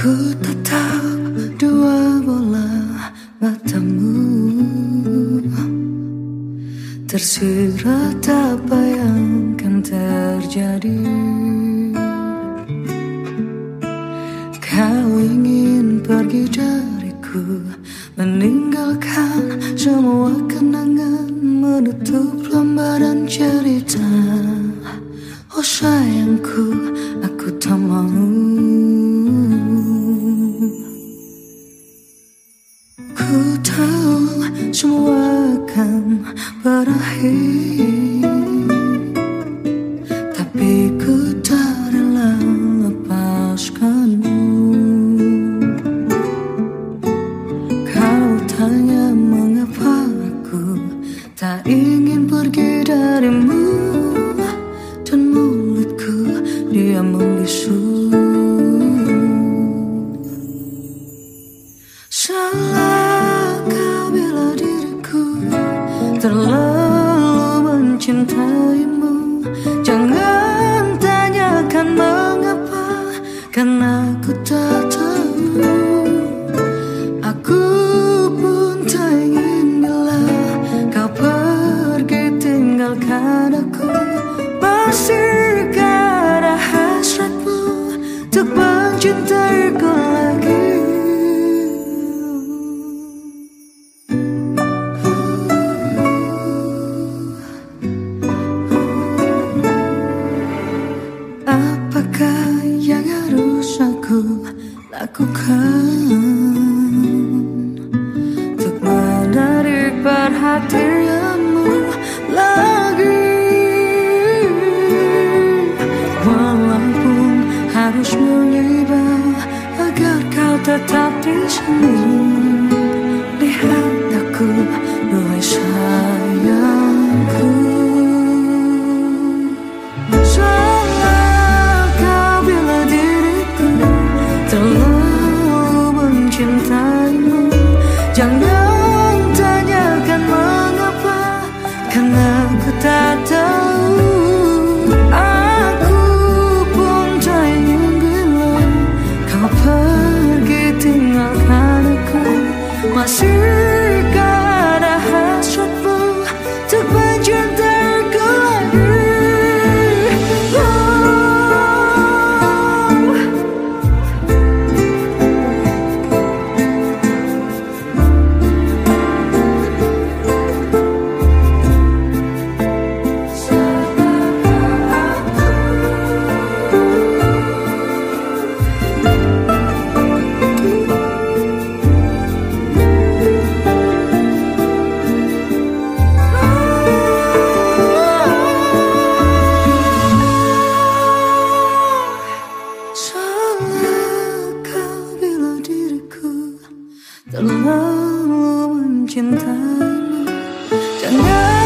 Ku tatap dua bola matamu. Tersirat apa yang akan terjadi? Kau ingin pergi dariku Meninggalkan semua kenangan Menutup lembaran cerita. Oh sayangku, semua akan berakhir. Tapi ku tak rela lepaskanmu. Kau tanya mengapa aku tak ingin pergi darimu. Dan mulutku dia membisu terlalu mencintaimu. Jangan tanyakan mengapa Karena aku tak tahu. Aku lakukan Untuk menarik perhatianmu lagi. Walaupun harus mengibar Agar kau tetap di sini Lihat aku, duhai sure. Terlalu mencintaimu Jangan